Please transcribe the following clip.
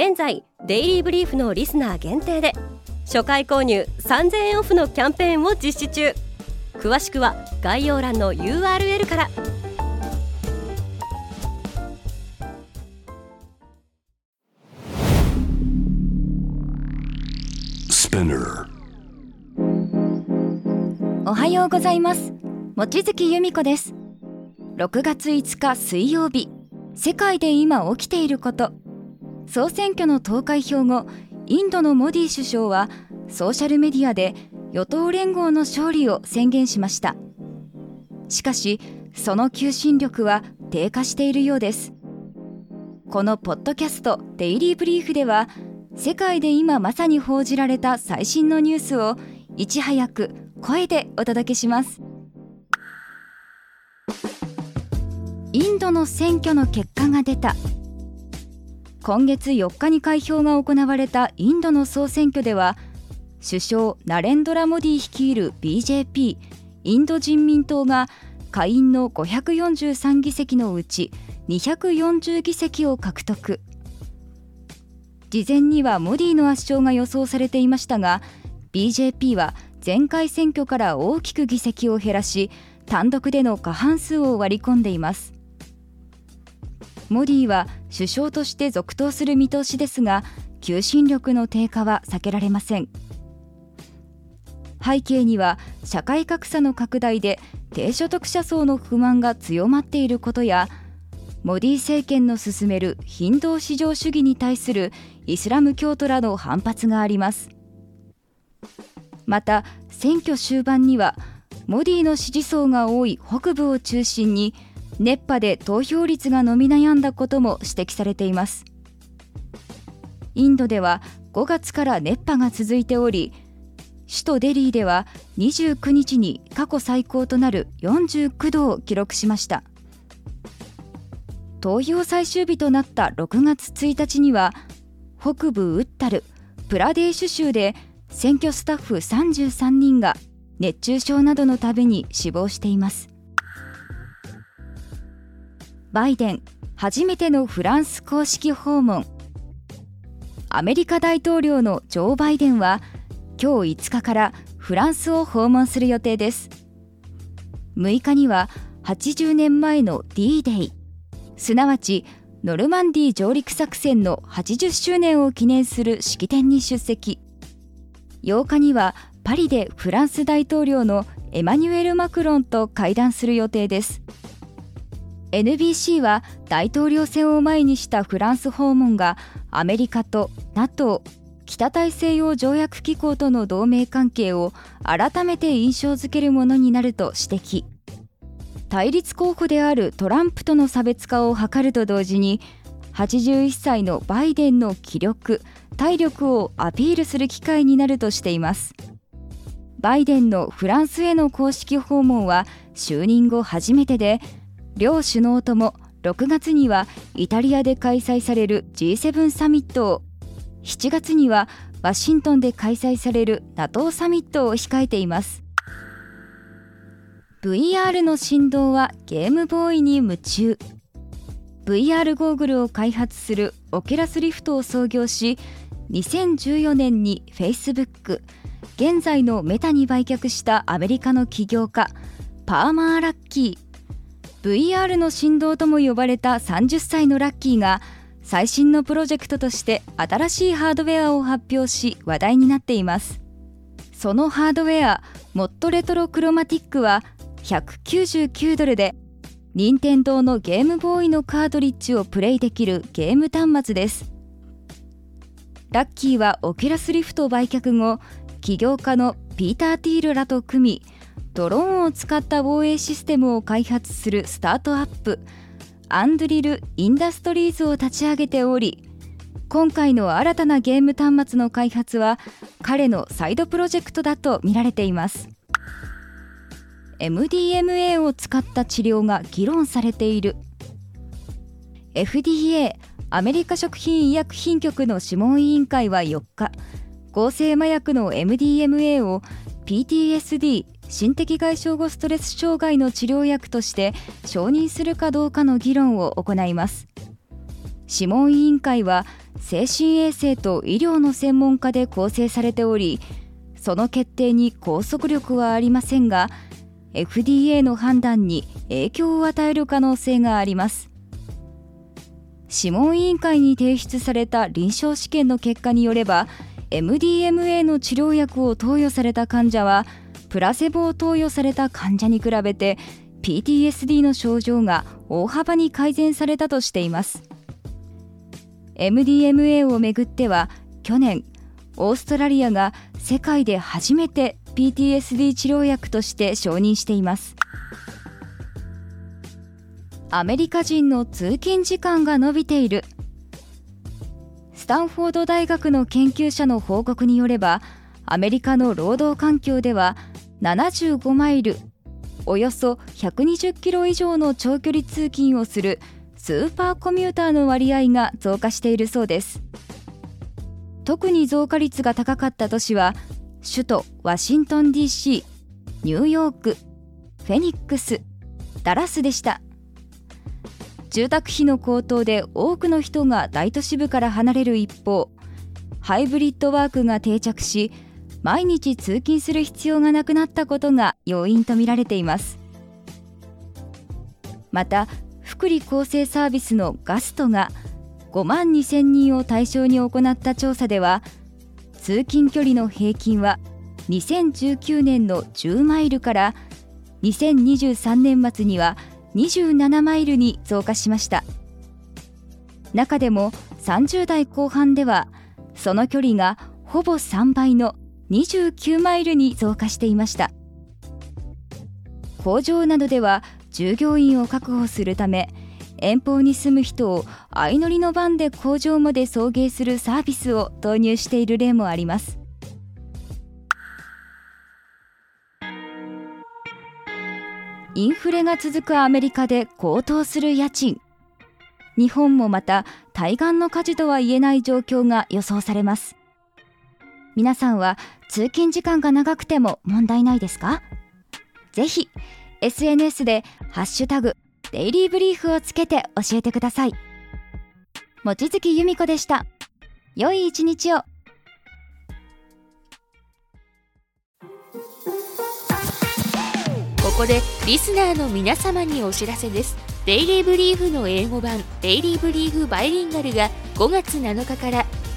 現在デイリーブリーフのリスナー限定で初回購入3000円オフのキャンペーンを実施中。詳しくは概要欄の URL から。おはようございます。望月由美子です。6月5日水曜日。世界で今起きていること総選挙の投開票後インドのモディ首相はソーシャルメディアで与党連合の勝利を宣言しました。しかしその求心力は低下しているようです。このポッドキャスト「デイリー・ブリーフ」では世界で今まさに報じられた最新のニュースをいち早く声でお届けします。インドの選挙の結果が出た。今月4日に開票が行われたインドの総選挙では首相ナレンドラ・モディ率いる BJP インド人民党が下院の543議席のうち240議席を獲得。事前にはモディの圧勝が予想されていましたが BJP は前回選挙から大きく議席を減らし単独での過半数を割り込んでいます。モディは首相として続投する見通しですが求心力の低下は避けられません。背景には社会格差の拡大で低所得者層の不満が強まっていることやモディ政権の進めるヒンドー至上主義に対するイスラム教徒らの反発があります。また選挙終盤にはモディの支持層が多い北部を中心に熱波で投票率が伸び悩んだことも指摘されています。インドでは5月から熱波が続いており首都デリーでは29日に過去最高となる49度を記録しました。投票最終日となった6月1日には北部ウッタルプラデーシュ州で選挙スタッフ33人が熱中症などのために死亡しています。バイデン初めてのフランス公式訪問。アメリカ大統領のジョー・バイデンは今日5日からフランスを訪問する予定です。6日には80年前の D デイ。すなわちノルマンディー上陸作戦の80周年を記念する式典に出席。8日にはパリでフランス大統領のエマニュエル・マクロンと会談する予定です。NBC は大統領選を前にしたフランス訪問がアメリカと NATO 北大西洋条約機構との同盟関係を改めて印象づけるものになると指摘。対立候補であるトランプとの差別化を図ると同時に81歳のバイデンの気力体力をアピールする機会になるとしています。バイデンのフランスへの公式訪問は就任後初めてで両首脳とも6月にはイタリアで開催される G7 サミットを。7月にはワシントンで開催される NATO サミットを控えています。VR の振動はゲームボーイに夢中。VR ゴーグルを開発するオケラスリフトを創業し2014年に Facebook 現在のメタに売却したアメリカの起業家パーマー・ラッキー。VR の振動とも呼ばれた30歳のラッキーが最新のプロジェクトとして新しいハードウェアを発表し話題になっています。そのハードウェア ModRetro Chromatic は199ドルで任天堂のゲームボーイのカートリッジをプレイできるゲーム端末です。ラッキーは Oculus Rift 売却後起業家のピーター・ティールらと組みドローンを使った防衛システムを開発するスタートアップアンドリル・インダストリーズを立ち上げており今回の新たなゲーム端末の開発は彼のサイドプロジェクトだと見られています。MDMA を使った治療が議論されている。FDA アメリカ食品医薬品局の諮問委員会は4日合成麻薬の MDMA を PTSD 心的外傷後ストレス障害の治療薬として承認するかどうかの議論を行います。諮問委員会は精神衛生と医療の専門家で構成されておりその決定に拘束力はありませんが FDA の判断に影響を与える可能性があります。諮問委員会に提出された臨床試験の結果によれば MDMA の治療薬を投与された患者はプラセボを投与された患者に比べて PTSD の症状が大幅に改善されたとしています。MDMA をめぐっては去年オーストラリアが世界で初めて PTSD 治療薬として承認しています。アメリカ人の通勤時間が伸びている。スタンフォード大学の研究者の報告によればアメリカの労働環境では75マイルおよそ120キロ以上の長距離通勤をするスーパーコミューターの割合が増加しているそうです。特に増加率が高かった都市は首都ワシントン DC ニューヨークフェニックスダラスでした。住宅費の高騰で多くの人が大都市部から離れる一方ハイブリッドワークが定着し毎日通勤する必要がなくなったことが要因とみられています。また福利厚生サービスのガストが5万2000人を対象に行った調査では通勤距離の平均は2019年の10マイルから2023年末には27マイルに増加しました。中でも30代後半ではその距離がほぼ3倍の29マイルに増加していました。工場などでは従業員を確保するため遠方に住む人を相乗りの番で工場まで送迎するサービスを導入している例もあります。インフレが続くアメリカで高騰する家賃。日本もまた対岸の火事とは言えない状況が予想されます。皆さんは通勤時間が長くても問題ないですか？ぜひ SNS でハッシュタグデイリーブリーフをつけて教えてください。望月由美子でした。良い一日を。ここでリスナーの皆様にお知らせです。 Daily Brief の英語版 Daily Brief Bilingual が5月7日から